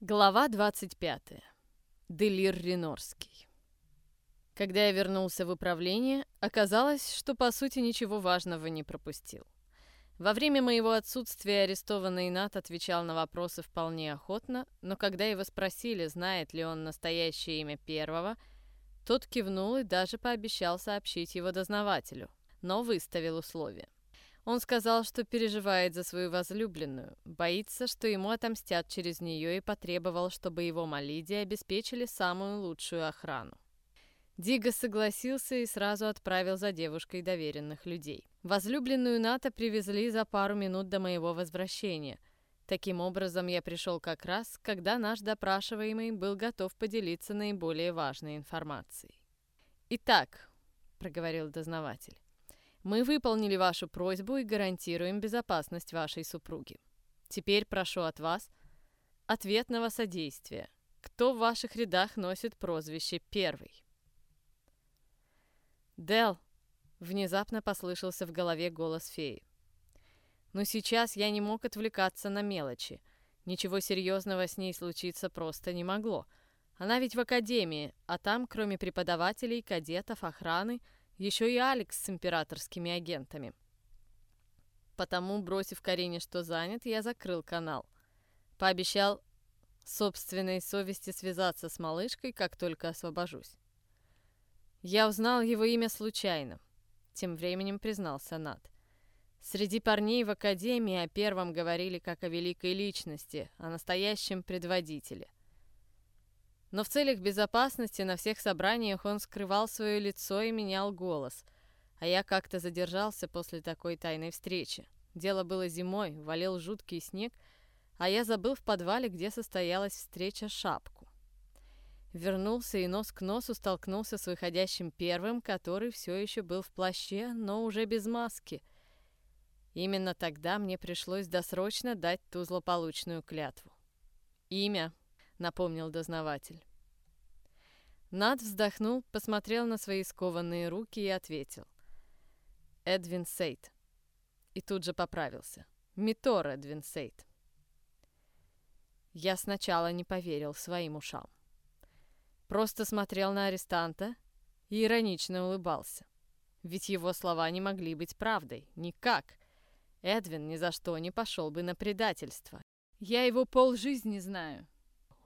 Глава 25. Делир Ренорский. Когда я вернулся в управление, оказалось, что по сути ничего важного не пропустил. Во время моего отсутствия арестованный Нат отвечал на вопросы вполне охотно, но когда его спросили, знает ли он настоящее имя первого, тот кивнул и даже пообещал сообщить его дознавателю, но выставил условия. Он сказал, что переживает за свою возлюбленную, боится, что ему отомстят через нее и потребовал, чтобы его Малиди обеспечили самую лучшую охрану. Дига согласился и сразу отправил за девушкой доверенных людей. Возлюбленную Ната привезли за пару минут до моего возвращения. Таким образом, я пришел как раз, когда наш допрашиваемый был готов поделиться наиболее важной информацией. «Итак», — проговорил дознаватель, мы выполнили вашу просьбу и гарантируем безопасность вашей супруги. Теперь прошу от вас ответного содействия. Кто в ваших рядах носит прозвище «Первый»?» «Дел!» — внезапно послышался в голове голос феи. Но сейчас я не мог отвлекаться на мелочи. Ничего серьезного с ней случиться просто не могло. Она ведь в академии, а там, кроме преподавателей, кадетов, охраны — еще и Алекс с императорскими агентами. Потому, бросив Карине, что занят, я закрыл канал. Пообещал собственной совести связаться с малышкой, как только освобожусь. Я узнал его имя случайно. Тем временем признался Над. Среди парней в академии о первом говорили как о великой личности, о настоящем предводителе. Но в целях безопасности на всех собраниях он скрывал свое лицо и менял голос. А я как-то задержался после такой тайной встречи. Дело было зимой, валил жуткий снег, а я забыл в подвале, где состоялась встреча, шапку. Вернулся и нос к носу столкнулся с выходящим первым, который все еще был в плаще, но уже без маски. Именно тогда мне пришлось досрочно дать ту злополучную клятву. «Имя», — напомнил дознаватель. Над вздохнул, посмотрел на свои скованные руки и ответил. «Эдвин Сейт». И тут же поправился. «Митор Эдвин Сейт». Я сначала не поверил своим ушам. Просто смотрел на арестанта и иронично улыбался. Ведь его слова не могли быть правдой. Никак. Эдвин ни за что не пошел бы на предательство. Я его полжизни знаю.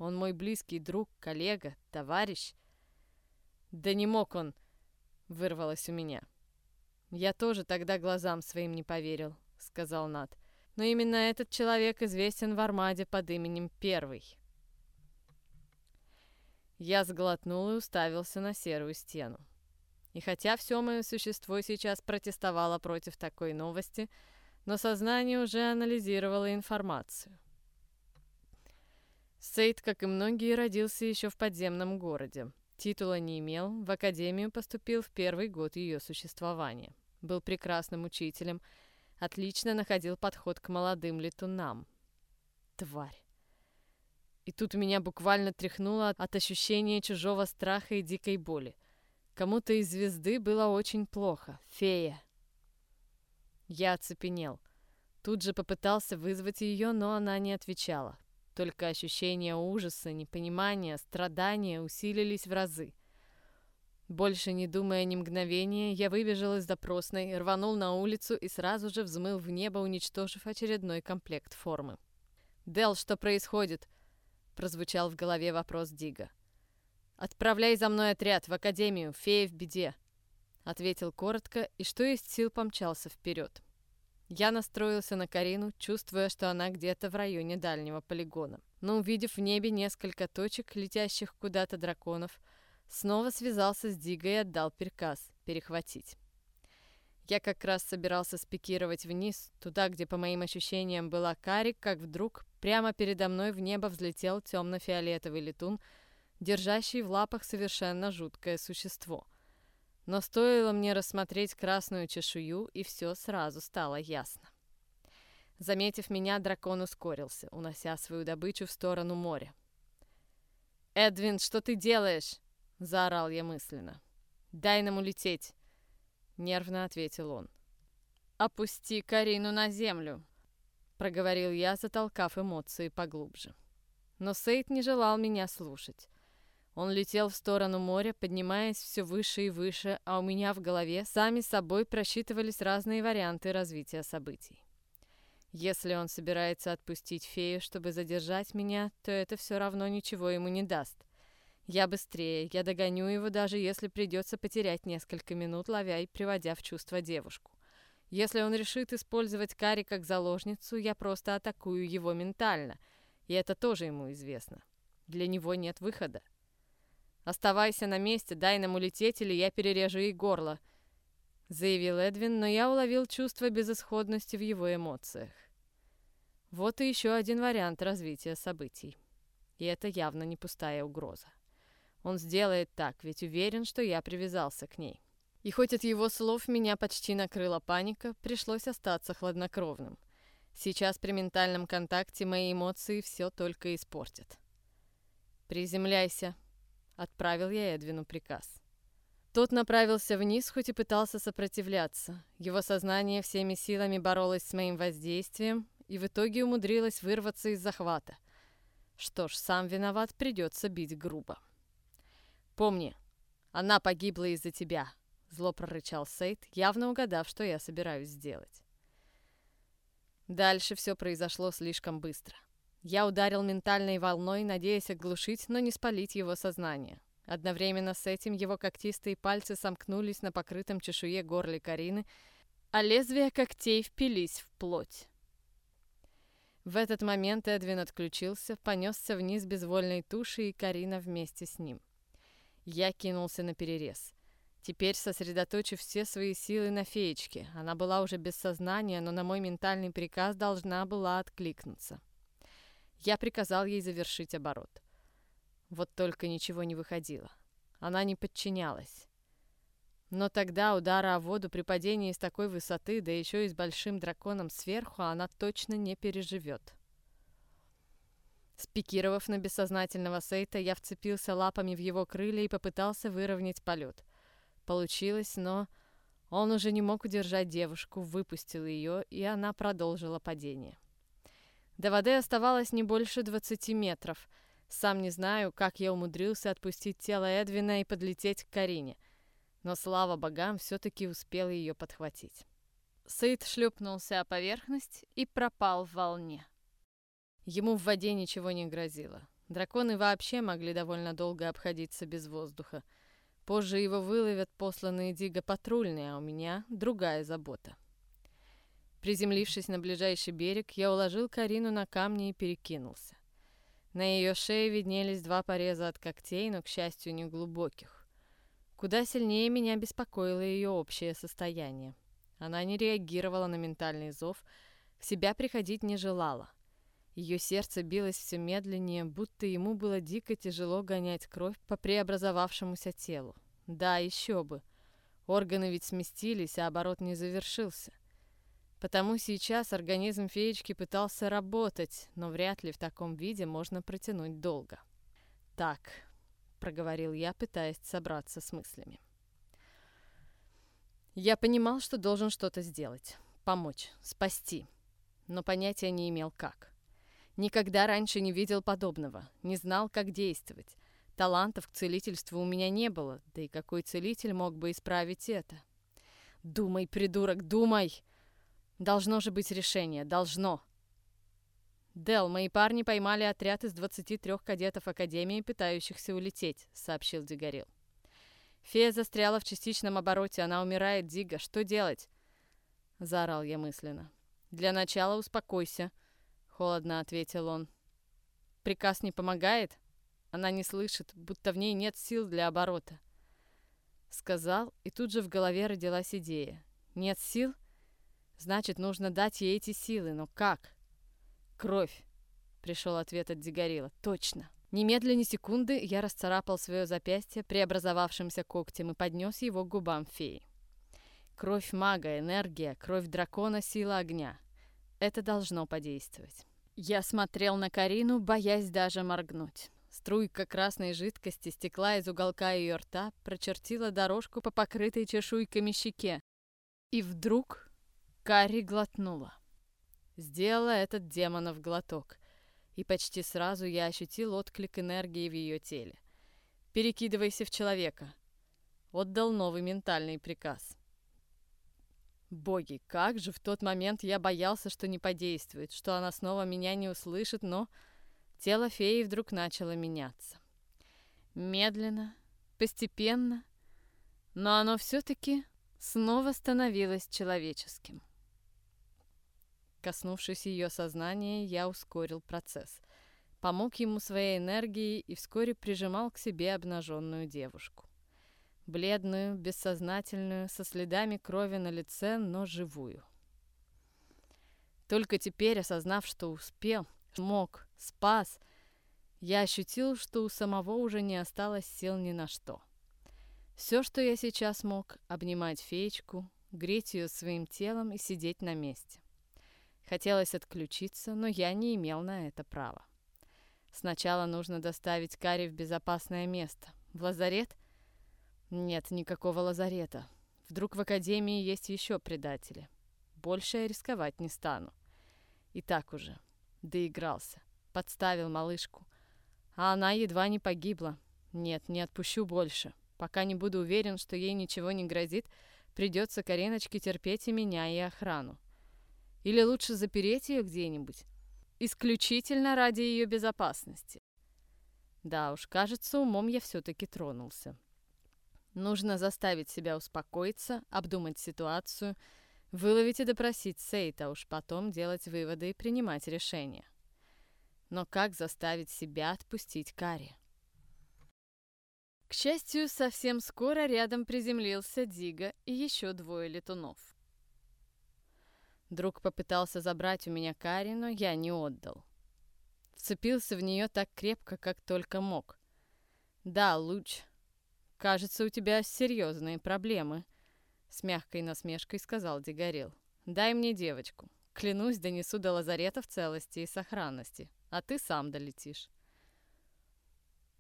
Он мой близкий друг, коллега, товарищ. Да не мог он, вырвалось у меня. Я тоже тогда глазам своим не поверил, сказал Нат. Но именно этот человек известен в Армаде под именем Первый. Я сглотнул и уставился на серую стену. И хотя все мое существо сейчас протестовало против такой новости, но сознание уже анализировало информацию. Сейд, как и многие, родился еще в подземном городе. Титула не имел, в академию поступил в первый год ее существования. Был прекрасным учителем, отлично находил подход к молодым летунам. Тварь. И тут меня буквально тряхнуло от ощущения чужого страха и дикой боли. Кому-то из звезды было очень плохо. Фея. Я оцепенел. Тут же попытался вызвать ее, но она не отвечала. Только ощущения ужаса, непонимания, страдания усилились в разы. Больше не думая ни мгновения, я выбежал из допросной, рванул на улицу и сразу же взмыл в небо, уничтожив очередной комплект формы. «Дел, что происходит?» — прозвучал в голове вопрос Дига. «Отправляй за мной отряд в академию, фея в беде», — ответил коротко и что есть сил помчался вперед. Я настроился на Карину, чувствуя, что она где-то в районе дальнего полигона. Но увидев в небе несколько точек, летящих куда-то драконов, снова связался с Дигой и отдал приказ перехватить. Я как раз собирался спикировать вниз, туда, где, по моим ощущениям, была Карик, как вдруг прямо передо мной в небо взлетел темно-фиолетовый летун, держащий в лапах совершенно жуткое существо. Но стоило мне рассмотреть красную чешую, и все сразу стало ясно. Заметив меня, дракон ускорился, унося свою добычу в сторону моря. «Эдвин, что ты делаешь?» — заорал я мысленно. «Дай нам улететь!» — нервно ответил он. «Опусти Карину на землю!» — проговорил я, затолкав эмоции поглубже. Но Сейд не желал меня слушать. Он летел в сторону моря, поднимаясь все выше и выше, а у меня в голове сами собой просчитывались разные варианты развития событий. Если он собирается отпустить фею, чтобы задержать меня, то это все равно ничего ему не даст. Я быстрее, я догоню его, даже если придется потерять несколько минут, ловя и приводя в чувство девушку. Если он решит использовать Кари как заложницу, я просто атакую его ментально, и это тоже ему известно. Для него нет выхода. «Оставайся на месте, дай нам улететь, или я перережу ей горло», — заявил Эдвин, но я уловил чувство безысходности в его эмоциях. Вот и еще один вариант развития событий. И это явно не пустая угроза. Он сделает так, ведь уверен, что я привязался к ней. И хоть от его слов меня почти накрыла паника, пришлось остаться хладнокровным. Сейчас при ментальном контакте мои эмоции все только испортят. «Приземляйся», — отправил я Эдвину приказ. Тот направился вниз, хоть и пытался сопротивляться. Его сознание всеми силами боролось с моим воздействием, и в итоге умудрилась вырваться из захвата. Что ж, сам виноват, придется бить грубо. «Помни, она погибла из-за тебя», — зло прорычал Сейд, явно угадав, что я собираюсь сделать. Дальше все произошло слишком быстро. Я ударил ментальной волной, надеясь оглушить, но не спалить его сознание. Одновременно с этим его когтистые пальцы сомкнулись на покрытом чешуе горле Карины, а лезвия когтей впились в плоть. В этот момент Эдвин отключился, понесся вниз безвольной туши и Карина вместе с ним. Я кинулся на перерез. Теперь, сосредоточив все свои силы на феечке, она была уже без сознания, но на мой ментальный приказ должна была откликнуться. Я приказал ей завершить оборот. Вот только ничего не выходило. Она не подчинялась. Но тогда удара о воду при падении с такой высоты, да еще и с большим драконом сверху, она точно не переживет. Спикировав на бессознательного Сейта, я вцепился лапами в его крылья и попытался выровнять полет. Получилось, но он уже не мог удержать девушку, выпустил ее, и она продолжила падение. До воды оставалось не больше 20 метров. Сам не знаю, как я умудрился отпустить тело Эдвина и подлететь к Карине — но, слава богам, все-таки успел ее подхватить. Сейд шлепнулся о поверхность и пропал в волне. Ему в воде ничего не грозило. Драконы вообще могли довольно долго обходиться без воздуха. Позже его выловят посланные Диго патрульные, а у меня другая забота. Приземлившись на ближайший берег, я уложил Карину на камни и перекинулся. На ее шее виднелись два пореза от когтей, но, к счастью, не глубоких. Куда сильнее меня беспокоило ее общее состояние. Она не реагировала на ментальный зов, в себя приходить не желала. Ее сердце билось все медленнее, будто ему было дико тяжело гонять кровь по преобразовавшемуся телу. Да, еще бы. Органы ведь сместились, а оборот не завершился. Потому сейчас организм феечки пытался работать, но вряд ли в таком виде можно протянуть долго. Так, проговорил я, пытаясь собраться с мыслями. Я понимал, что должен что-то сделать, помочь, спасти, но понятия не имел как. Никогда раньше не видел подобного, не знал, как действовать. Талантов к целительству у меня не было, да и какой целитель мог бы исправить это? Думай, придурок, думай! Должно же быть решение, должно. «Дел, мои парни поймали отряд из 23 кадетов Академии, пытающихся улететь», — сообщил Дигорил. «Фея застряла в частичном обороте, она умирает, Дига, что делать?» — заорал я мысленно. «Для начала успокойся», — холодно ответил он. «Приказ не помогает?» Она не слышит, будто в ней нет сил для оборота. Сказал, и тут же в голове родилась идея. «Нет сил? Значит, нужно дать ей эти силы, но как?» «Кровь!» — пришел ответ от Дигорила. «Точно!» Немедленно секунды я расцарапал свое запястье преобразовавшимся когтем и поднес его к губам феи. Кровь мага, энергия, кровь дракона, сила огня. Это должно подействовать. Я смотрел на Карину, боясь даже моргнуть. Струйка красной жидкости стекла из уголка ее рта, прочертила дорожку по покрытой чешуйками щеке. И вдруг Кари глотнула. Сделала этот демонов глоток. И почти сразу я ощутил отклик энергии в ее теле. «Перекидывайся в человека!» Отдал новый ментальный приказ. Боги, как же в тот момент я боялся, что не подействует, что она снова меня не услышит, но тело феи вдруг начало меняться. Медленно, постепенно, но оно все-таки снова становилось человеческим. Коснувшись ее сознания, я ускорил процесс. Помог ему своей энергией и вскоре прижимал к себе обнаженную девушку бледную, бессознательную, со следами крови на лице, но живую. Только теперь, осознав, что успел, мог, спас, я ощутил, что у самого уже не осталось сил ни на что. Все, что я сейчас мог, обнимать феечку, греть ее своим телом и сидеть на месте. Хотелось отключиться, но я не имел на это права. Сначала нужно доставить Кари в безопасное место, в лазарет нет никакого лазарета. Вдруг в Академии есть еще предатели. Больше я рисковать не стану. И так уже. Доигрался. Подставил малышку. А она едва не погибла. Нет, не отпущу больше. Пока не буду уверен, что ей ничего не грозит, придется Кариночке терпеть и меня, и охрану. Или лучше запереть ее где-нибудь. Исключительно ради ее безопасности. Да уж, кажется, умом я все-таки тронулся. Нужно заставить себя успокоиться, обдумать ситуацию, выловить и допросить Сейта, уж потом делать выводы и принимать решения. Но как заставить себя отпустить Кари? К счастью, совсем скоро рядом приземлился Дига и еще двое летунов. Друг попытался забрать у меня Кари, но я не отдал. Вцепился в нее так крепко, как только мог. Да, луч «Кажется, у тебя серьезные проблемы», — с мягкой насмешкой сказал Дегорел. «Дай мне девочку. Клянусь, донесу до лазарета в целости и сохранности, а ты сам долетишь».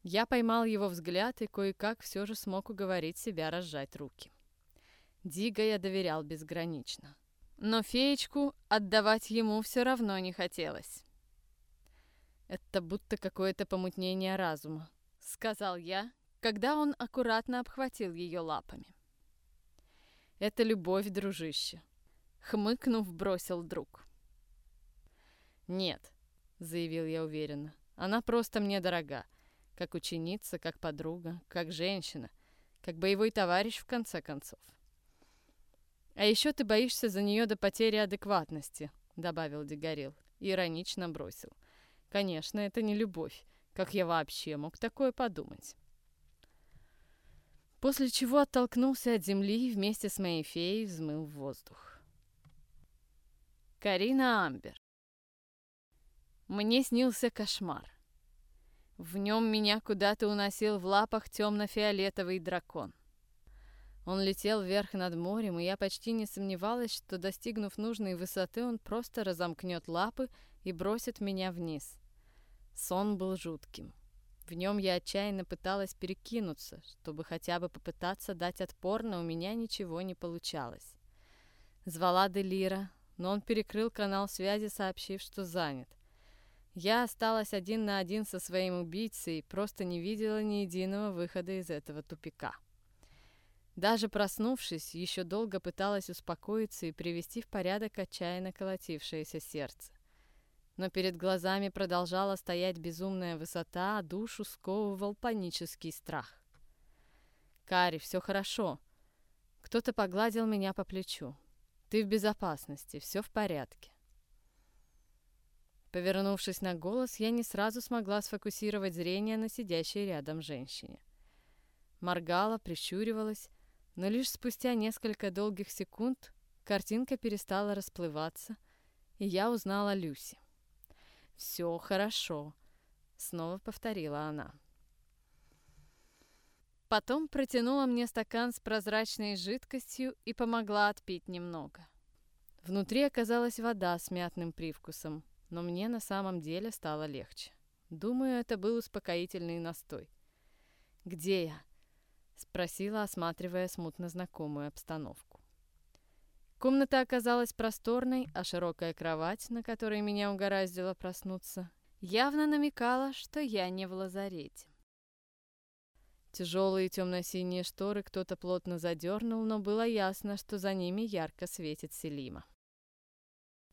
Я поймал его взгляд и кое-как все же смог уговорить себя разжать руки. Дига я доверял безгранично. Но феечку отдавать ему все равно не хотелось. «Это будто какое-то помутнение разума», — сказал я, когда он аккуратно обхватил ее лапами. «Это любовь, дружище», — хмыкнув, бросил друг. «Нет», — заявил я уверенно, — «она просто мне дорога, как ученица, как подруга, как женщина, как боевой товарищ в конце концов». «А еще ты боишься за нее до потери адекватности», — добавил Дегорил, иронично бросил. «Конечно, это не любовь. Как я вообще мог такое подумать?» после чего оттолкнулся от земли и вместе с моей феей взмыл в воздух. Карина Амбер. Мне снился кошмар. В нем меня куда-то уносил в лапах темно-фиолетовый дракон. Он летел вверх над морем, и я почти не сомневалась, что, достигнув нужной высоты, он просто разомкнет лапы и бросит меня вниз. Сон был жутким. В нем я отчаянно пыталась перекинуться, чтобы хотя бы попытаться дать отпор, но у меня ничего не получалось. Звала Делира, но он перекрыл канал связи, сообщив, что занят. Я осталась один на один со своим убийцей и просто не видела ни единого выхода из этого тупика. Даже проснувшись, еще долго пыталась успокоиться и привести в порядок отчаянно колотившееся сердце но перед глазами продолжала стоять безумная высота, а душу сковывал панический страх. «Кари, все хорошо». Кто-то погладил меня по плечу. «Ты в безопасности, все в порядке». Повернувшись на голос, я не сразу смогла сфокусировать зрение на сидящей рядом женщине. Моргала, прищуривалась, но лишь спустя несколько долгих секунд картинка перестала расплываться, и я узнала Люси. «Все хорошо», — снова повторила она. Потом протянула мне стакан с прозрачной жидкостью и помогла отпить немного. Внутри оказалась вода с мятным привкусом, но мне на самом деле стало легче. Думаю, это был успокоительный настой. «Где я?» — спросила, осматривая смутно знакомую обстановку. Комната оказалась просторной, а широкая кровать, на которой меня угораздило проснуться, явно намекала, что я не в лазарете. Тяжелые темно-синие шторы кто-то плотно задернул, но было ясно, что за ними ярко светит Селима.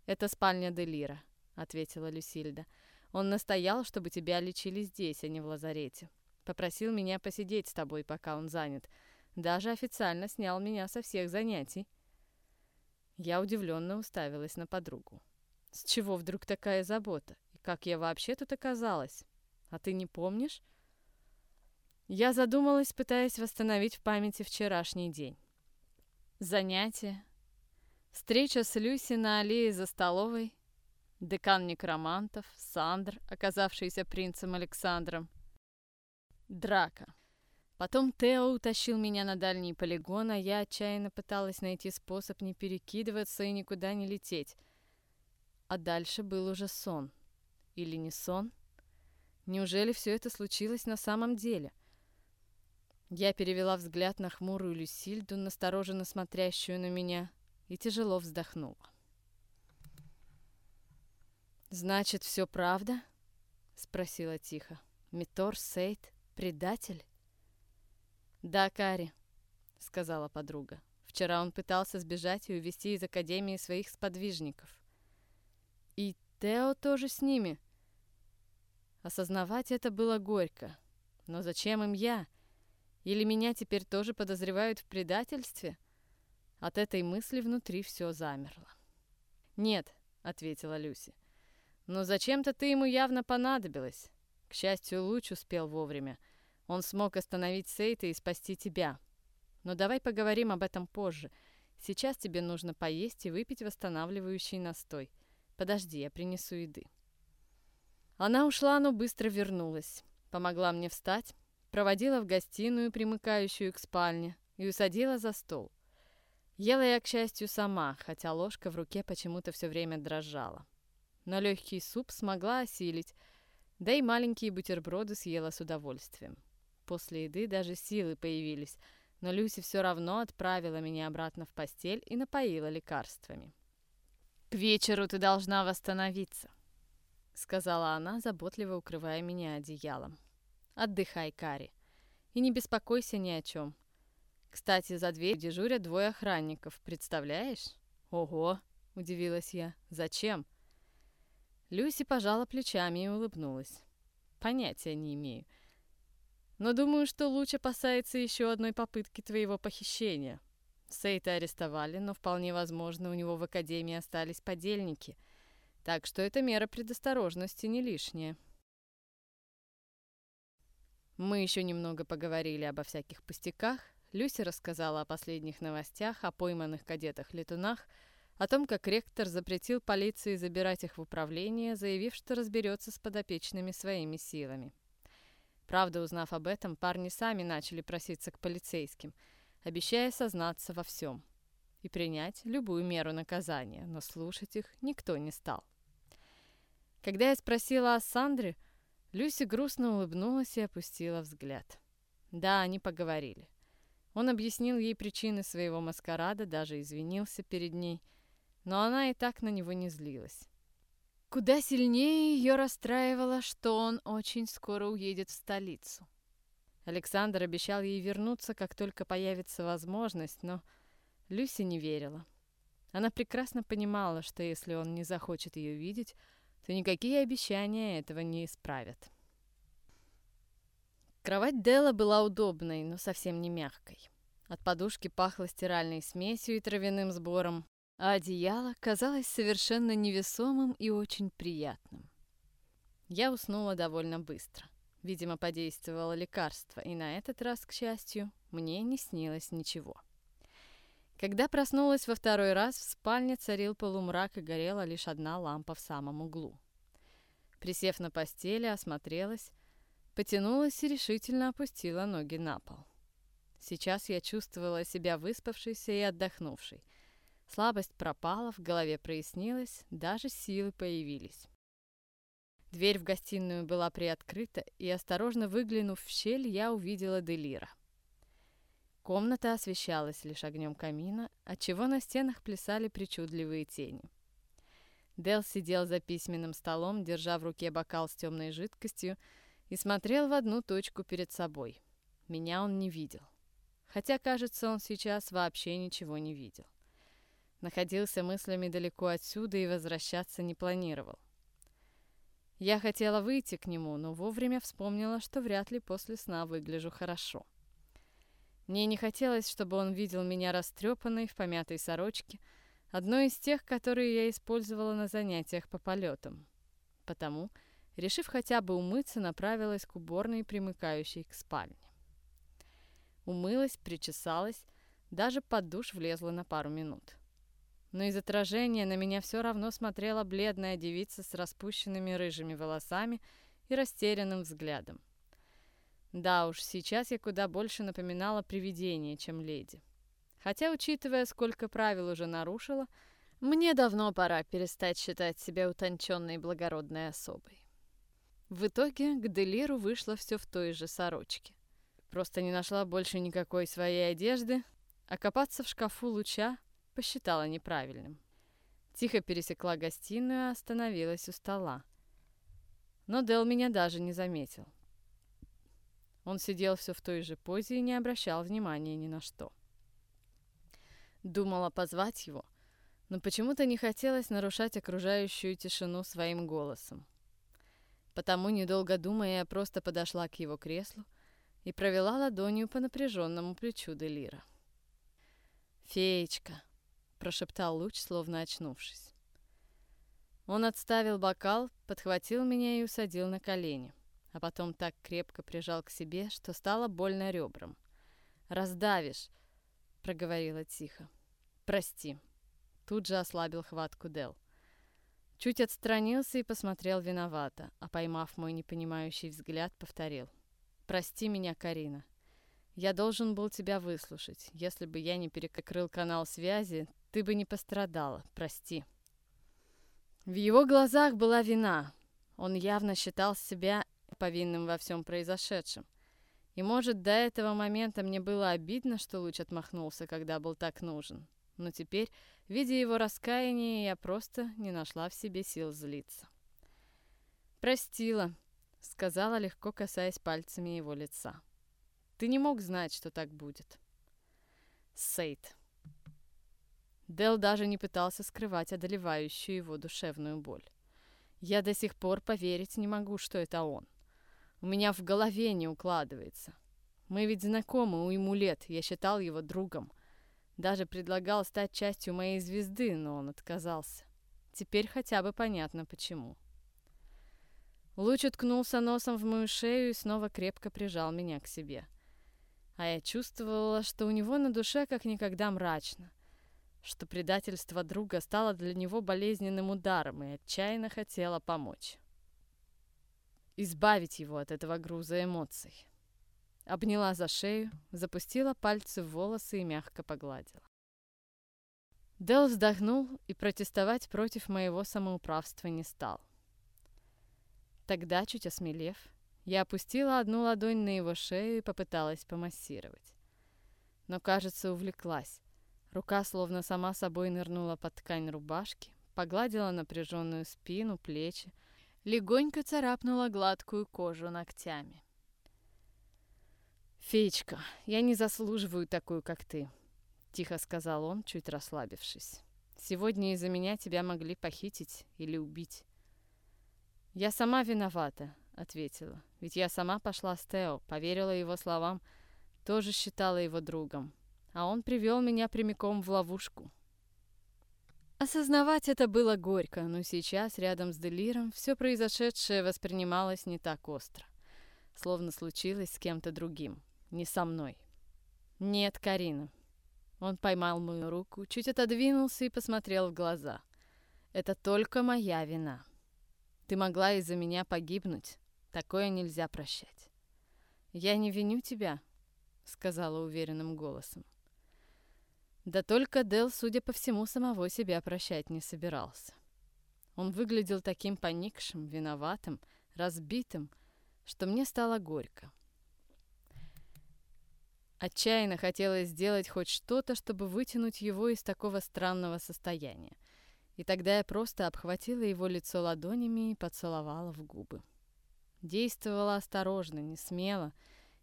«Это спальня Делира», — ответила Люсильда. «Он настоял, чтобы тебя лечили здесь, а не в лазарете. Попросил меня посидеть с тобой, пока он занят. Даже официально снял меня со всех занятий». Я удивленно уставилась на подругу. «С чего вдруг такая забота? И как я вообще тут оказалась? А ты не помнишь?» Я задумалась, пытаясь восстановить в памяти вчерашний день. Занятие. Встреча с Люси на аллее за столовой. Декан некромантов, Сандр, оказавшийся принцем Александром. Драка. Потом Тео утащил меня на дальний полигон, а я отчаянно пыталась найти способ не перекидываться и никуда не лететь. А дальше был уже сон. Или не сон? Неужели все это случилось на самом деле? Я перевела взгляд на хмурую Люсильду, настороженно смотрящую на меня, и тяжело вздохнула. «Значит, все правда?» — спросила тихо. «Митор Сейд — предатель?» «Да, Кари», — сказала подруга. «Вчера он пытался сбежать и увести из Академии своих сподвижников. И Тео тоже с ними». Осознавать это было горько. Но зачем им я? — или меня теперь тоже подозревают в предательстве? От этой мысли внутри все замерло. «Нет», — ответила Люси. «Но зачем-то ты ему явно понадобилась. К счастью, Луч успел вовремя. Он смог остановить Сейта и спасти тебя. Но давай поговорим об этом позже. Сейчас тебе нужно поесть и выпить восстанавливающий настой. Подожди, я принесу еды». Она ушла, но быстро вернулась. Помогла мне встать, проводила в гостиную, примыкающую к спальне, и усадила за стол. Ела я, к счастью, сама, хотя ложка в руке почему-то все время дрожала. Но легкий суп смогла осилить, да и маленькие бутерброды съела с удовольствием. После еды даже силы появились, но Люси все равно отправила меня обратно в постель и напоила лекарствами. «К вечеру ты должна восстановиться», — сказала она, заботливо укрывая меня одеялом. Отдыхай, Кари. И не беспокойся ни о чем. Кстати, за дверь дежурят двое охранников, представляешь? Ого, удивилась я. Зачем? Люси пожала плечами и улыбнулась. Понятия не имею. Но думаю, что Луч опасается еще одной попытки твоего похищения. Сейта арестовали, но вполне возможно, у него в Академии остались подельники. Так что эта мера предосторожности не лишняя. Мы еще немного поговорили обо всяких пустяках. Люси рассказала о последних новостях, о пойманных кадетах-летунах, о том, как ректор запретил полиции забирать их в управление, заявив, что разберется с подопечными своими силами. Правда, узнав об этом, парни сами начали проситься к полицейским, обещая сознаться во всем и принять любую меру наказания, но слушать их никто не стал. Когда я спросила о Сандре, Люси грустно улыбнулась и опустила взгляд. Да, они поговорили. Он объяснил ей причины своего маскарада, даже извинился перед ней, но она и так на него не злилась. Куда сильнее ее расстраивало, что он очень скоро уедет в столицу. Александр обещал ей вернуться, как только появится возможность, но Люси не верила. Она прекрасно понимала, что если он не захочет ее видеть, то никакие обещания этого не исправят. Кровать Дела была удобной, но совсем не мягкой. От подушки пахло стиральной смесью и травяным сбором, а одеяло казалось совершенно невесомым и очень приятным. Я уснула довольно быстро. Видимо, подействовало лекарство, и на этот раз, к счастью, мне не снилось ничего. Когда проснулась во второй раз, в спальне царил полумрак и горела лишь одна лампа в самом углу. Присев на постели, осмотрелась, потянулась и решительно опустила ноги на пол. Сейчас я чувствовала себя выспавшейся и отдохнувшей. Слабость пропала, в голове прояснилось, даже силы появились. Дверь в гостиную была приоткрыта, и, осторожно выглянув в щель, я увидела Делира. Комната освещалась лишь огнем камина, отчего на стенах плясали причудливые тени. Дел сидел за письменным столом, держа в руке бокал с темной жидкостью, и смотрел в одну точку перед собой. Меня он не видел. Хотя, кажется, он сейчас вообще ничего не видел. Находился мыслями далеко отсюда и возвращаться не планировал. Я хотела выйти к нему, но вовремя вспомнила, что вряд ли после сна выгляжу хорошо. Мне не хотелось, чтобы он видел меня растрепанной в помятой сорочке, одной из тех, которые я использовала на занятиях по полетам. Потому, решив хотя бы умыться, направилась к уборной, примыкающей к спальне. Умылась, причесалась, даже под душ влезла на пару минут. Но из отражения на меня все равно смотрела бледная девица с распущенными рыжими волосами и растерянным взглядом. Да уж, сейчас я куда больше напоминала привидение, чем леди. Хотя, учитывая, сколько правил уже нарушила, мне давно пора перестать считать себя утонченной и благородной особой. В итоге к Делиру вышло все в той же сорочке. Просто не нашла больше никакой своей одежды, а копаться в шкафу луча посчитала неправильным. Тихо пересекла гостиную и остановилась у стола. Но Дел меня даже не заметил. Он сидел все в той же позе и не обращал внимания ни на что. Думала позвать его, но почему-то не хотелось нарушать окружающую тишину своим голосом. Потому, недолго думая, я просто подошла к его креслу и провела ладонью по напряженному плечу Делира. «Феечка!» — прошептал луч, словно очнувшись. Он отставил бокал, подхватил меня и усадил на колени, а потом так крепко прижал к себе, что стало больно ребрам. «Раздавишь!» — проговорила тихо. «Прости». Тут же ослабил хватку Дел. Чуть отстранился и посмотрел виновато, а поймав мой непонимающий взгляд, повторил. «Прости меня, Карина. Я должен был тебя выслушать. Если бы я не перекрыл канал связи, ты бы не пострадала. Прости». В его глазах была вина. Он явно считал себя повинным во всем произошедшем. И, может, до этого момента мне было обидно, что Луч отмахнулся, когда был так нужен. Но теперь, видя его раскаяние, я просто не нашла в себе сил злиться. «Простила», — сказала, легко касаясь пальцами его лица. «Ты не мог знать, что так будет». Сейд. Дел даже не пытался скрывать одолевающую его душевную боль. Я до сих пор поверить не могу, что это он. У меня в голове не укладывается. Мы ведь знакомы, у ему лет, я считал его другом. Даже предлагал стать частью моей звезды, но он отказался. Теперь хотя бы понятно, почему. Луч уткнулся носом в мою шею и снова крепко прижал меня к себе. А я чувствовала, что у него на душе как никогда мрачно, что предательство друга стало для него болезненным ударом и отчаянно хотела помочь избавить его от этого груза эмоций. Обняла за шею, запустила пальцы в волосы и мягко погладила. Дел вздохнул и протестовать против моего самоуправства не стал. Тогда, чуть осмелев, я опустила одну ладонь на его шею и попыталась помассировать. Но, кажется, увлеклась. Рука словно сама собой нырнула под ткань рубашки, погладила напряженную спину, плечи, легонько царапнула гладкую кожу ногтями. «Феечка, я не заслуживаю такую, как ты», — тихо сказал он, чуть расслабившись. «Сегодня из-за меня тебя могли похитить или убить». «Я сама виновата», — ответила. «Ведь я сама пошла с Тео, поверила его словам, тоже считала его другом. А он привел меня прямиком в ловушку». Осознавать это было горько, но сейчас, рядом с Делиром, все произошедшее воспринималось не так остро. Словно случилось с кем-то другим, не со мной. «Нет, Карина». Он поймал мою руку, чуть отодвинулся и посмотрел в глаза. «Это только моя вина. Ты могла из-за меня погибнуть. Такое нельзя прощать». «Я не виню тебя», — сказала уверенным голосом. Да только Дел, судя по всему, самого себя прощать не собирался. Он выглядел таким поникшим, виноватым, разбитым, что мне стало горько. Отчаянно хотелось сделать хоть что-то, чтобы вытянуть его из такого странного состояния. И тогда я просто обхватила его лицо ладонями и поцеловала в губы. Действовала осторожно, не смело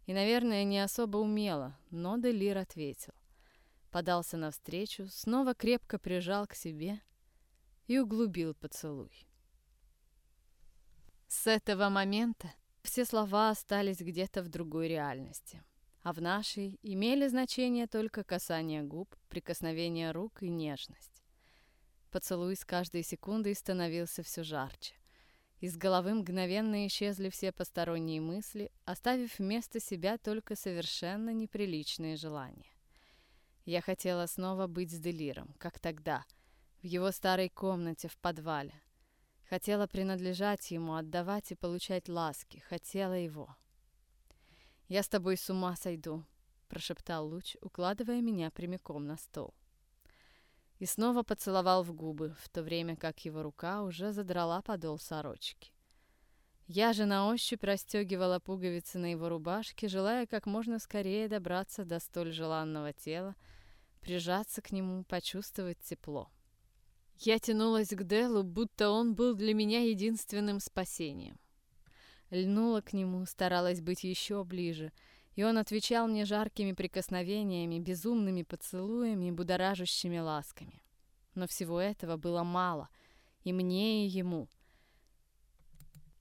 и, наверное, не особо умело, но Делир ответил. Подался навстречу, снова крепко прижал к себе и углубил поцелуй. С этого момента все слова остались где-то в другой реальности, а в нашей имели значение только касание губ, прикосновение рук и нежность. Поцелуй с каждой секундой становился все жарче. Из головы мгновенно исчезли все посторонние мысли, оставив вместо себя только совершенно неприличные желания. Я хотела снова быть с Делиром, как тогда, в его старой комнате в подвале. Хотела принадлежать ему, отдавать и получать ласки. Хотела его. «Я с тобой с ума сойду», — прошептал Луч, укладывая меня прямиком на стол и снова поцеловал в губы, в то время как его рука уже задрала подол сорочки. Я же на ощупь расстегивала пуговицы на его рубашке, желая как можно скорее добраться до столь желанного тела, прижаться к нему, почувствовать тепло. Я тянулась к Делу, будто он был для меня единственным спасением. Льнула к нему, старалась быть еще ближе — и он отвечал мне жаркими прикосновениями, безумными поцелуями и будоражащими ласками. Но всего этого было мало, и мне, и ему.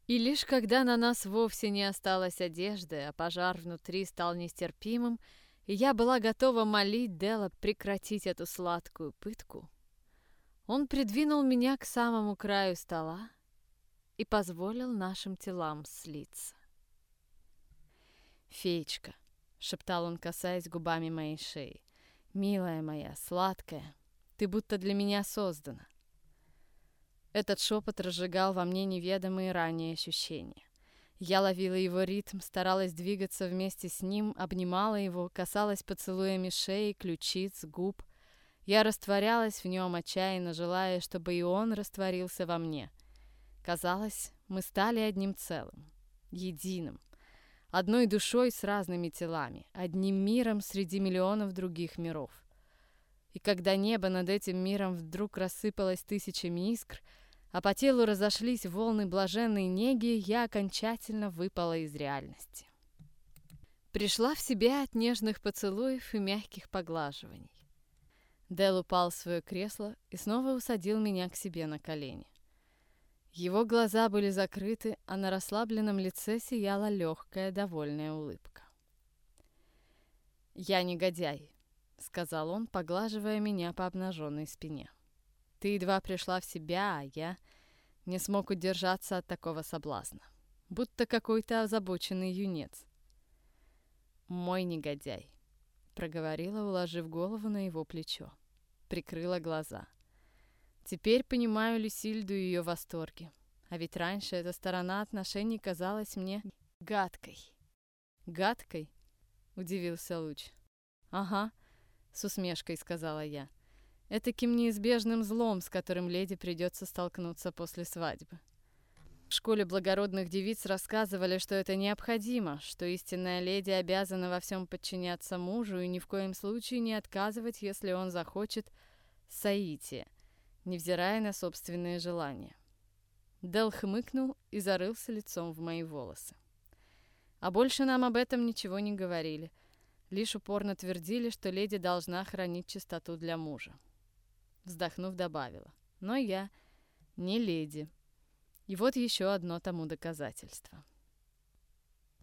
И лишь когда на нас вовсе не осталось одежды, а пожар внутри стал нестерпимым, и я была готова молить Дела прекратить эту сладкую пытку, он придвинул меня к самому краю стола и позволил нашим телам слиться. «Феечка», — шептал он, касаясь губами моей шеи, — «милая моя, сладкая, ты будто для меня создана». Этот шепот разжигал во мне неведомые ранее ощущения. Я ловила его ритм, старалась двигаться вместе с ним, обнимала его, касалась поцелуями шеи, ключиц, губ. Я растворялась в нем, отчаянно желая, чтобы и он растворился во мне. Казалось, мы стали одним целым, единым одной душой с разными телами, одним миром среди миллионов других миров. И когда небо над этим миром вдруг рассыпалось тысячами искр, а по телу разошлись волны блаженной неги, я окончательно выпала из реальности. Пришла в себя от нежных поцелуев и мягких поглаживаний. Дел упал в свое кресло и снова усадил меня к себе на колени. Его глаза были закрыты, а на расслабленном лице сияла легкая, довольная улыбка. «Я негодяй», — сказал он, поглаживая меня по обнаженной спине. «Ты едва пришла в себя, а я не смог удержаться от такого соблазна, будто какой-то озабоченный юнец». «Мой негодяй», — проговорила, уложив голову на его плечо. Прикрыла глаза — Теперь понимаю Люсильду и ее восторги. А ведь раньше эта сторона отношений казалась мне гадкой. «Гадкой?» — удивился Луч. «Ага», — с усмешкой сказала я. «Этаким неизбежным злом, с которым леди придется столкнуться после свадьбы». В школе благородных девиц рассказывали, что это необходимо, что истинная леди обязана во всем подчиняться мужу и ни в коем случае не отказывать, если он захочет соития невзирая на собственные желания. Дел хмыкнул и зарылся лицом в мои волосы. А больше нам об этом ничего не говорили, лишь упорно твердили, что леди должна хранить чистоту для мужа. Вздохнув, добавила. Но я не леди. И вот еще одно тому доказательство.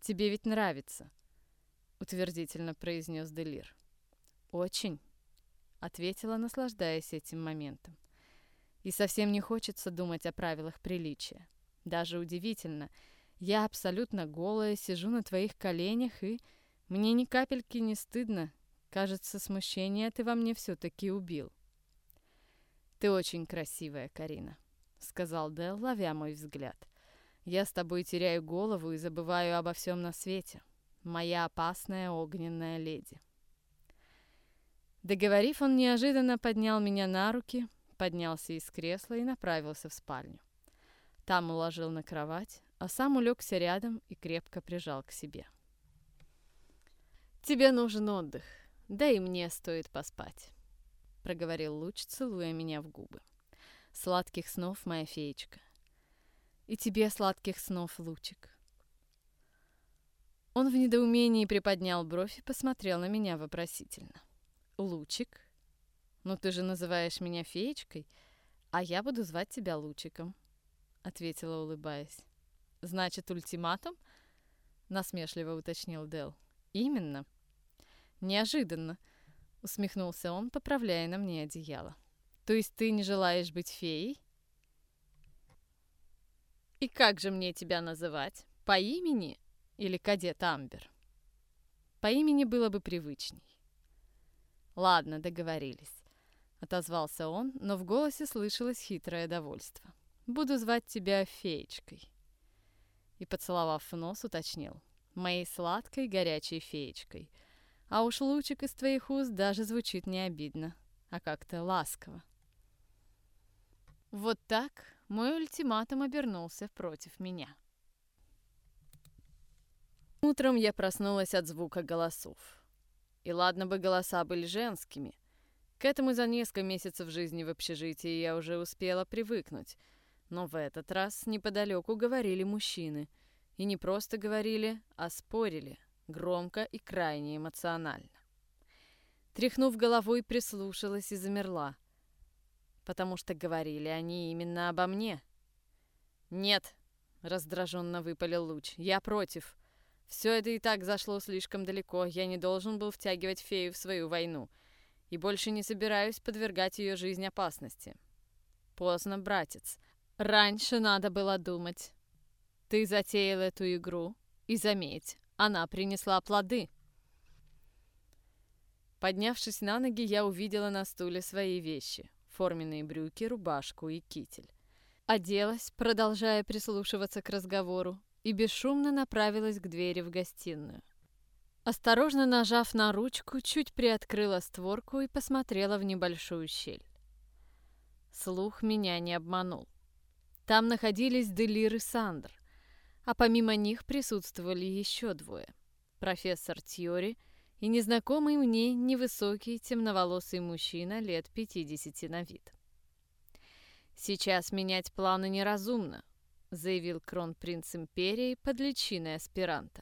«Тебе ведь нравится», — утвердительно произнес Делир. «Очень», — ответила, наслаждаясь этим моментом. И совсем не хочется думать о правилах приличия. Даже удивительно. Я абсолютно голая, сижу на твоих коленях, и мне ни капельки не стыдно. Кажется, смущение ты во мне все-таки убил. «Ты очень красивая, Карина», — сказал Дэл, ловя мой взгляд. «Я с тобой теряю голову и забываю обо всем на свете. Моя опасная огненная леди». Договорив, он неожиданно поднял меня на руки, поднялся из кресла и направился в спальню. Там уложил на кровать, а сам улегся рядом и крепко прижал к себе. «Тебе нужен отдых, да и мне стоит поспать», — проговорил Луч, целуя меня в губы. Сладких снов, моя феечка. И тебе сладких снов, Лучик. Он в недоумении приподнял бровь и посмотрел на меня вопросительно. «Лучик? Ну ты же называешь меня феечкой, а я буду звать тебя Лучиком», — ответила, улыбаясь. «Значит, ультиматум?» — насмешливо уточнил Дел. «Именно». «Неожиданно», — усмехнулся он, поправляя на мне одеяло. «То есть ты не желаешь быть феей?» «И как же мне тебя называть? По имени или кадет Амбер?» «По имени было бы привычней». «Ладно, договорились», — отозвался он, но в голосе слышалось хитрое довольство. «Буду звать тебя феечкой». И, поцеловав в нос, уточнил. «Моей сладкой горячей феечкой. А уж лучик из твоих уст даже звучит не обидно, а как-то ласково». Вот так мой ультиматум обернулся против меня. Утром я проснулась от звука голосов. И ладно бы голоса были женскими. К этому за несколько месяцев жизни в общежитии я уже успела привыкнуть. Но в этот раз неподалеку говорили мужчины. И не просто говорили, а спорили. Громко и крайне эмоционально. Тряхнув головой, прислушалась и замерла. Потому что говорили они именно обо мне. «Нет», — раздраженно выпалил луч, — «я против. Все это и так зашло слишком далеко, я не должен был втягивать фею в свою войну. И больше не собираюсь подвергать ее жизнь опасности. Поздно, братец. Раньше надо было думать. Ты затеял эту игру, и заметь, она принесла плоды. Поднявшись на ноги, я увидела на стуле свои вещи. Форменные брюки, рубашку и китель. Оделась, продолжая прислушиваться к разговору, и бесшумно направилась к двери в гостиную. Осторожно нажав на ручку, чуть приоткрыла створку и посмотрела в небольшую щель. Слух меня не обманул. Там находились Делир и Сандр, а помимо них присутствовали еще двое. Профессор Тьори и незнакомый мне невысокий темноволосый мужчина лет 50 на вид. Сейчас менять планы неразумно, заявил кронпринц империи под личиной аспиранта.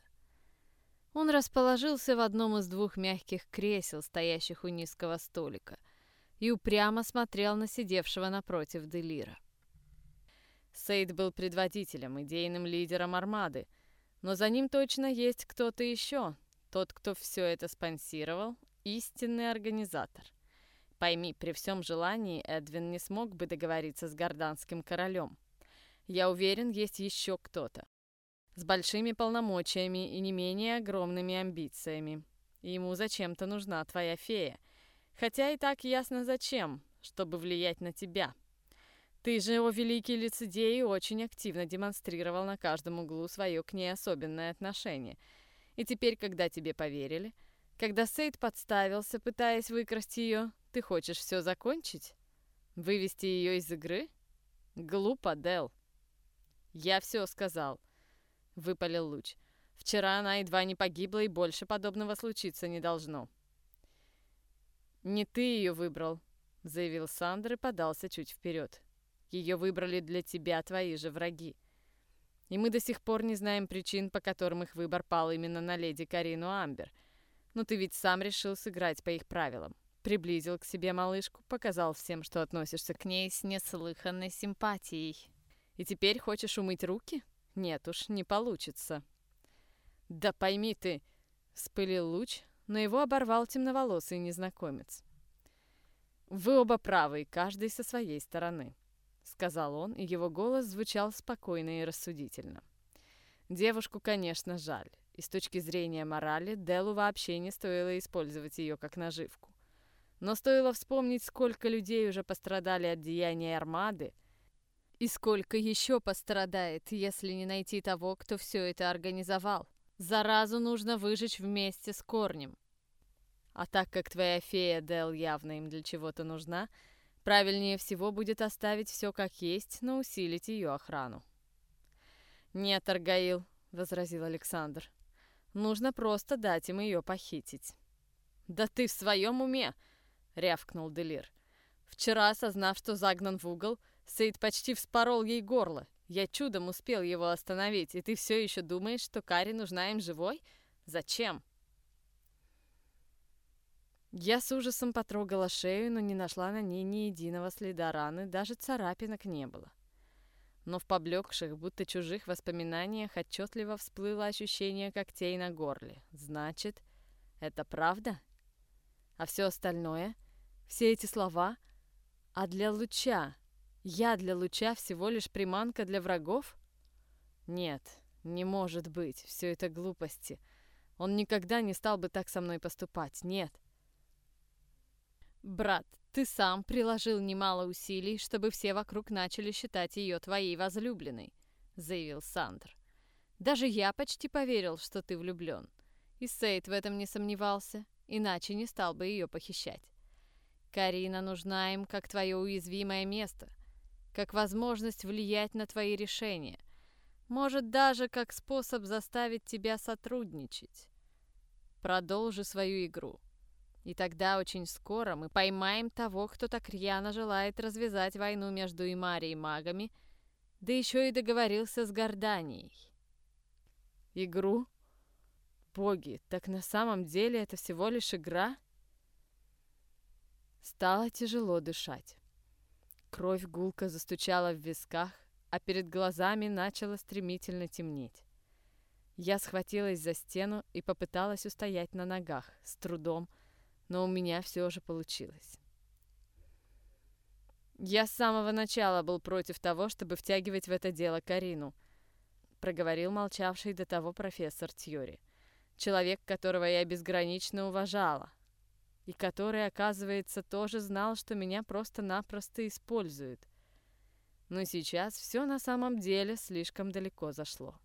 Он расположился в одном из двух мягких кресел, стоящих у низкого столика, и упрямо смотрел на сидевшего напротив Делира. Сейд был предводителем, идейным лидером армады, но за ним точно есть кто-то еще, тот, кто все это спонсировал, истинный организатор. Пойми, при всем желании Эдвин не смог бы договориться с горданским королем. Я уверен, есть еще кто-то. С большими полномочиями и не менее огромными амбициями. Ему зачем-то нужна твоя фея. Хотя и так ясно зачем, чтобы влиять на тебя. Ты же, о великий лицедей, очень активно демонстрировал на каждом углу свое к ней особенное отношение. И теперь, когда тебе поверили, когда Сейд подставился, пытаясь выкрасть ее, ты хочешь все закончить? Вывести ее из игры? Глупо, Дел. «Я все сказал», — выпалил Луч. «Вчера она едва не погибла, и больше подобного случиться не должно». «Не ты ее выбрал», — заявил Сандер и подался чуть вперед. «Ее выбрали для тебя твои же враги. И мы до сих пор не знаем причин, по которым их выбор пал именно на леди Карину Амбер. Но ты ведь сам решил сыграть по их правилам. Приблизил к себе малышку, показал всем, что относишься к ней с неслыханной симпатией. И теперь хочешь умыть руки? Нет уж, не получится. Да пойми ты, вспылил луч, но его оборвал темноволосый незнакомец. Вы оба правы, каждый со своей стороны, сказал он, и его голос звучал спокойно и рассудительно. Девушку, конечно, жаль. И с точки зрения морали, Делу вообще не стоило использовать ее как наживку. Но стоило вспомнить, сколько людей уже пострадали от деяния армады, и сколько еще пострадает, если не найти того, кто все это организовал? Заразу нужно выжечь вместе с корнем. А так как твоя фея Дел явно им для чего-то нужна, правильнее всего будет оставить все как есть, но усилить ее охрану. «Нет, Аргаил», — возразил Александр, — «нужно просто дать им ее похитить». «Да ты в своем уме!» — рявкнул Делир. «Вчера, осознав, что загнан в угол, — Сейд почти вспорол ей горло. Я чудом успел его остановить, и ты все еще думаешь, что Кари нужна им живой? Зачем?» Я с ужасом потрогала шею, но не нашла на ней ни единого следа раны, даже царапинок не было. Но в поблекших, будто чужих воспоминаниях отчетливо всплыло ощущение когтей на горле. Значит, это правда? А все остальное? Все эти слова? А для луча? Я для луча всего лишь приманка для врагов? Нет, не может быть, все это глупости. Он никогда не стал бы так со мной поступать, нет. «Брат, ты сам приложил немало усилий, чтобы все вокруг начали считать ее твоей возлюбленной», — заявил Сандр. «Даже я почти поверил, что ты влюблен. И Сейд в этом не сомневался, иначе не стал бы ее похищать. Карина нужна им как твое уязвимое место, как возможность влиять на твои решения, может, даже как способ заставить тебя сотрудничать. Продолжи свою игру». И тогда очень скоро мы поймаем того, кто так рьяно желает развязать войну между Имари и магами, да еще и договорился с Горданией. Игру? Боги, так на самом деле это всего лишь игра? Стало тяжело дышать. Кровь гулко застучала в висках, а перед глазами начало стремительно темнеть. Я схватилась за стену и попыталась устоять на ногах, с трудом, но у меня все же получилось. «Я с самого начала был против того, чтобы втягивать в это дело Карину», проговорил молчавший до того профессор Тьори. Человек, которого я безгранично уважала, и который, оказывается, тоже знал, что меня просто-напросто используют. Но сейчас все на самом деле слишком далеко зашло.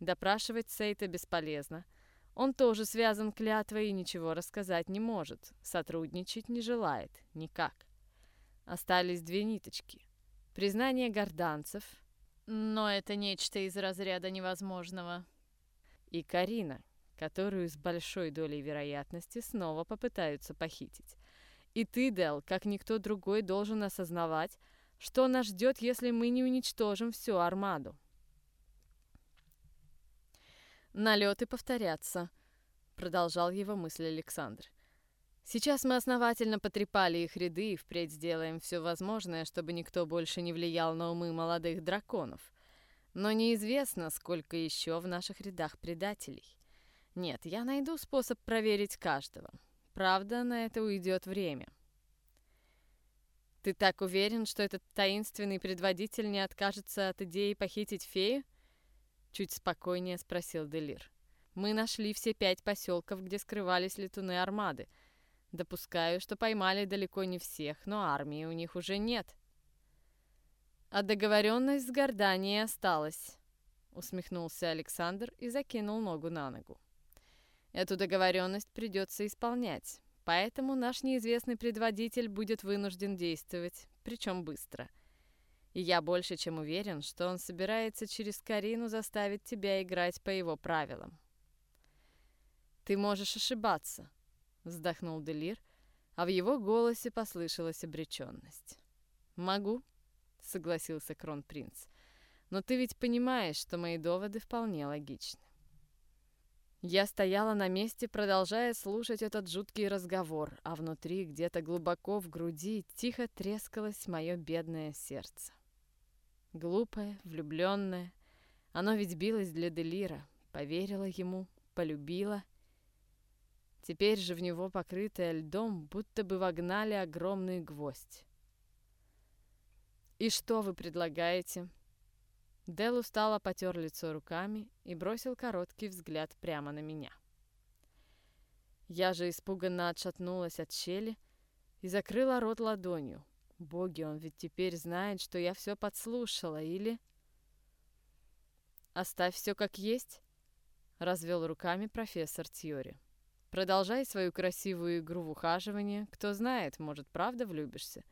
Допрашивать Сейта бесполезно — он тоже связан клятвой и ничего рассказать не может. Сотрудничать не желает. Никак. Остались две ниточки. Признание горданцев. Но это нечто из разряда невозможного. И Карина, которую с большой долей вероятности снова попытаются похитить. И ты, Дел, как никто другой, должен осознавать, что нас ждет, если мы не уничтожим всю армаду. Налеты повторятся, продолжал его мысль Александр. Сейчас мы основательно потрепали их ряды и впредь сделаем все возможное, чтобы никто больше не влиял на умы молодых драконов. Но неизвестно, сколько еще в наших рядах предателей. Нет, я найду способ проверить каждого. Правда, на это уйдет время. Ты так уверен, что этот таинственный предводитель не откажется от идеи похитить фею? Чуть спокойнее спросил Делир. Мы нашли все пять поселков, где скрывались летуны армады. Допускаю, что поймали далеко не всех, но армии у них уже нет. А договоренность с Горданией осталась, усмехнулся Александр и закинул ногу на ногу. Эту договоренность придется исполнять, поэтому наш неизвестный предводитель будет вынужден действовать, причем быстро — и я больше чем уверен, что он собирается через Карину заставить тебя играть по его правилам. «Ты можешь ошибаться», — вздохнул Делир, а в его голосе послышалась обреченность. «Могу», — согласился кронпринц, «но ты ведь понимаешь, что мои доводы вполне логичны». Я стояла на месте, продолжая слушать этот жуткий разговор, а внутри, где-то глубоко в груди, тихо трескалось мое бедное сердце. Глупое, влюбленное. Оно ведь билось для Делира, поверила ему, полюбила. Теперь же в него, покрытое льдом, будто бы вогнали огромный гвоздь. «И что вы предлагаете?» Дел устало потер лицо руками и бросил короткий взгляд прямо на меня. Я же испуганно отшатнулась от щели и закрыла рот ладонью, Боги, он ведь теперь знает, что я все подслушала, или... «Оставь все как есть», — развел руками профессор Тьори. «Продолжай свою красивую игру в ухаживание. Кто знает, может, правда влюбишься.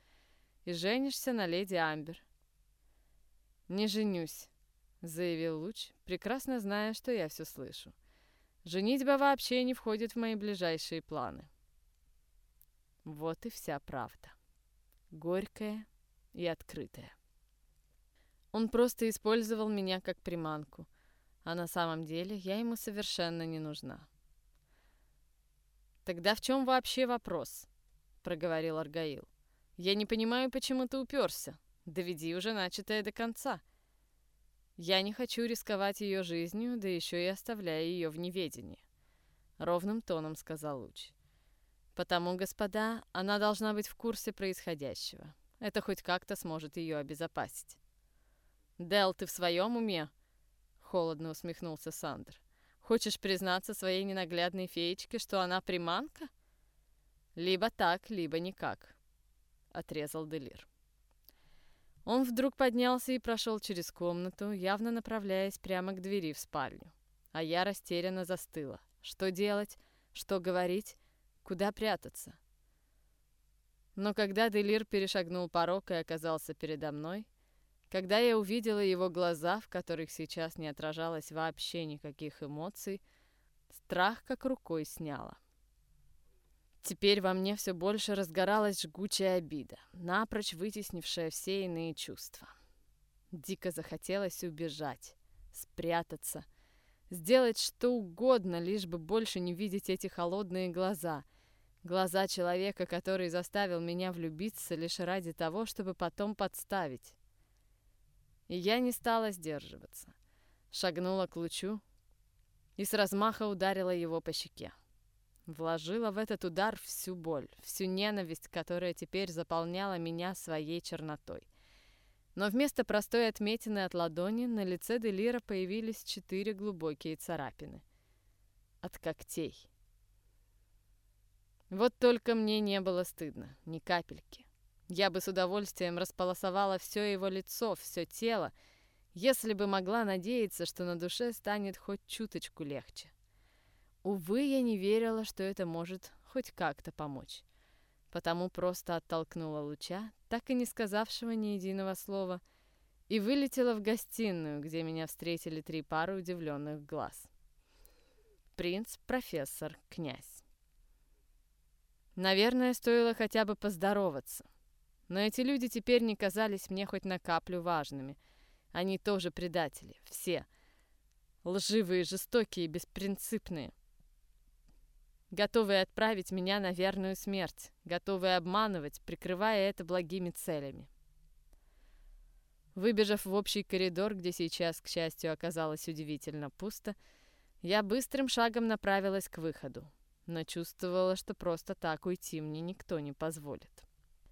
И женишься на леди Амбер». «Не женюсь», — заявил Луч, прекрасно зная, что я все слышу. «Женитьба вообще не входит в мои ближайшие планы». Вот и вся правда горькое и открытое. Он просто использовал меня как приманку, а на самом деле я ему совершенно не нужна. «Тогда в чем вообще вопрос?» — проговорил Аргаил. «Я не понимаю, почему ты уперся. Доведи уже начатое до конца». Я не хочу рисковать ее жизнью, да еще и оставляя ее в неведении. Ровным тоном сказал Луч. Потому, господа, она должна быть в курсе происходящего. Это хоть как-то сможет ее обезопасить. «Дел, ты в своем уме?» Холодно усмехнулся Сандр. «Хочешь признаться своей ненаглядной феечке, что она приманка?» «Либо так, либо никак», — отрезал Делир. Он вдруг поднялся и прошел через комнату, явно направляясь прямо к двери в спальню. А я растерянно застыла. Что делать? Что говорить? Куда прятаться? Но когда Делир перешагнул порог и оказался передо мной, когда я увидела его глаза, в которых сейчас не отражалось вообще никаких эмоций, страх как рукой сняла. Теперь во мне все больше разгоралась жгучая обида, напрочь вытеснившая все иные чувства. Дико захотелось убежать, спрятаться, сделать что угодно, лишь бы больше не видеть эти холодные глаза. Глаза человека, который заставил меня влюбиться лишь ради того, чтобы потом подставить. И я не стала сдерживаться. Шагнула к лучу и с размаха ударила его по щеке. Вложила в этот удар всю боль, всю ненависть, которая теперь заполняла меня своей чернотой. Но вместо простой отметины от ладони на лице Делира появились четыре глубокие царапины. От когтей. Вот только мне не было стыдно, ни капельки. Я бы с удовольствием располосовала все его лицо, все тело, если бы могла надеяться, что на душе станет хоть чуточку легче. Увы, я не верила, что это может хоть как-то помочь. Потому просто оттолкнула луча, так и не сказавшего ни единого слова, и вылетела в гостиную, где меня встретили три пары удивленных глаз. Принц, профессор, князь. Наверное, стоило хотя бы поздороваться. Но эти люди теперь не казались мне хоть на каплю важными. Они тоже предатели, все. Лживые, жестокие, беспринципные готовые отправить меня на верную смерть, готовые обманывать, прикрывая это благими целями. Выбежав в общий коридор, где сейчас, к счастью, оказалось удивительно пусто, я быстрым шагом направилась к выходу, но чувствовала, что просто так уйти мне никто не позволит.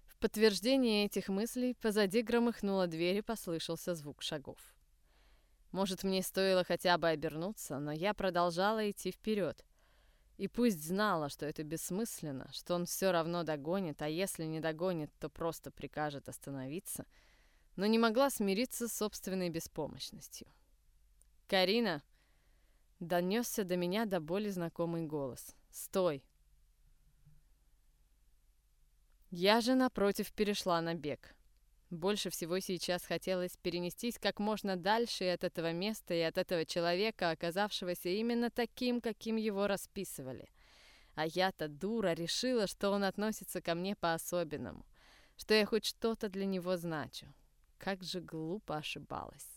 В подтверждение этих мыслей позади громыхнула дверь и послышался звук шагов. Может, мне стоило хотя бы обернуться, но я продолжала идти вперед, и пусть знала, что это бессмысленно, что он все равно догонит, а если не догонит, то просто прикажет остановиться, но не могла смириться с собственной беспомощностью. «Карина!» — донесся до меня до боли знакомый голос. «Стой!» Я же, напротив, перешла на бег. Больше всего сейчас хотелось перенестись как можно дальше от этого места и от этого человека, оказавшегося именно таким, каким его расписывали. А я-то, дура, решила, что он относится ко мне по-особенному, что я хоть что-то для него значу. Как же глупо ошибалась.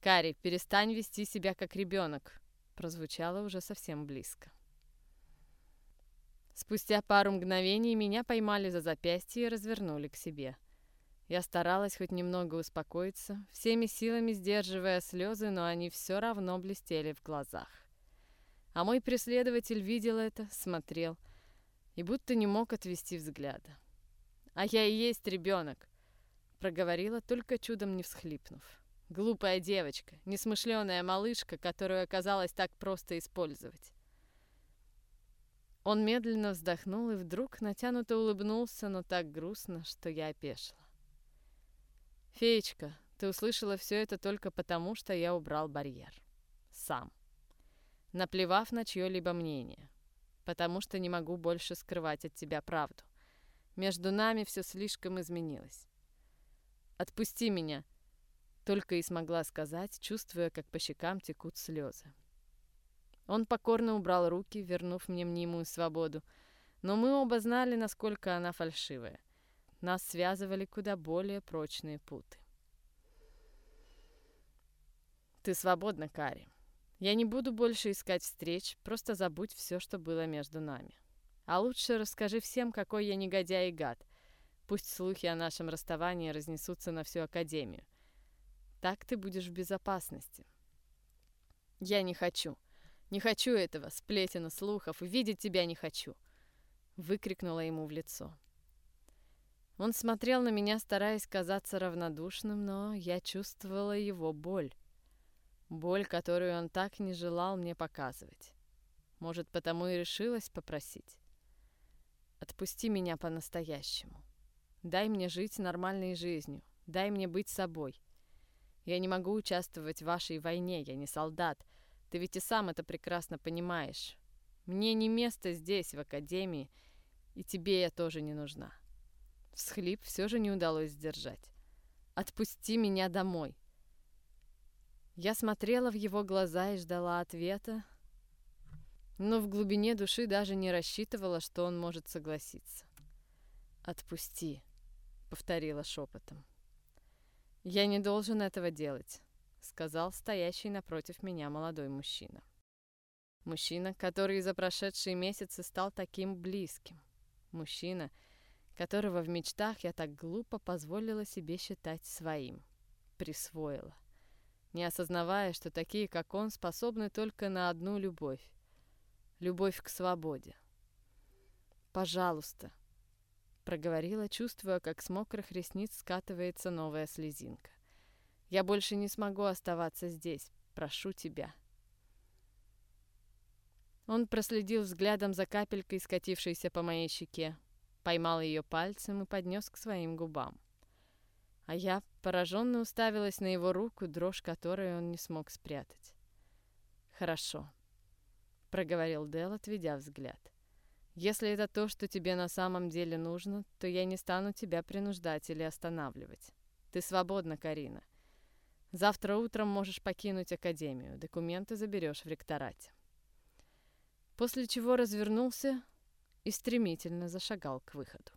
«Кари, перестань вести себя как ребенок», прозвучало уже совсем близко. Спустя пару мгновений меня поймали за запястье и развернули к себе – я старалась хоть немного успокоиться, всеми силами сдерживая слезы, но они все равно блестели в глазах. А мой преследователь видел это, смотрел и будто не мог отвести взгляда. «А я и есть ребенок», — проговорила, только чудом не всхлипнув. «Глупая девочка, несмышленая малышка, которую оказалось так просто использовать». Он медленно вздохнул и вдруг натянуто улыбнулся, но так грустно, что я опешила. «Феечка, ты услышала все это только потому, что я убрал барьер. Сам. Наплевав на чье-либо мнение. Потому что не могу больше скрывать от тебя правду. Между нами все слишком изменилось. Отпусти меня!» Только и смогла сказать, чувствуя, как по щекам текут слезы. Он покорно убрал руки, вернув мне мнимую свободу, но мы оба знали, насколько она фальшивая — нас связывали куда более прочные путы. Ты свободна, Кари. Я не буду больше искать встреч, просто забудь все, что было между нами. А лучше расскажи всем, какой я негодяй и гад. Пусть слухи о нашем расставании разнесутся на всю Академию. Так ты будешь в безопасности. Я не хочу. Не хочу этого, сплетен слухов, и видеть тебя не хочу. Выкрикнула ему в лицо. Он смотрел на меня, стараясь казаться равнодушным, но я чувствовала его боль. Боль, которую он так не желал мне показывать. Может, потому и решилась попросить. Отпусти меня по-настоящему. Дай мне жить нормальной жизнью. Дай мне быть собой. Я не могу участвовать в вашей войне, я не солдат. Ты ведь и сам это прекрасно понимаешь. Мне не место здесь, в академии, и тебе я тоже не нужна. Всхлип все же не удалось сдержать. Отпусти меня домой. Я смотрела в его глаза и ждала ответа, но в глубине души даже не рассчитывала, что он может согласиться. «Отпусти», — повторила шепотом. «Я не должен этого делать», — сказал стоящий напротив меня молодой мужчина. Мужчина, который за прошедшие месяцы стал таким близким. Мужчина, которого в мечтах я так глупо позволила себе считать своим. Присвоила не осознавая, что такие, как он, способны только на одну любовь. Любовь к свободе. «Пожалуйста», — проговорила, чувствуя, как с мокрых ресниц скатывается новая слезинка. «Я больше не смогу оставаться здесь. Прошу тебя». Он проследил взглядом за капелькой, скатившейся по моей щеке, поймал ее пальцем и поднес к своим губам. А я пораженно уставилась на его руку, дрожь которой он не смог спрятать. «Хорошо», — проговорил Дел, отведя взгляд. «Если это то, что тебе на самом деле нужно, то я не стану тебя принуждать или останавливать. Ты свободна, Карина. Завтра утром можешь покинуть Академию, документы заберешь в ректорате». После чего развернулся и стремительно зашагал к выходу.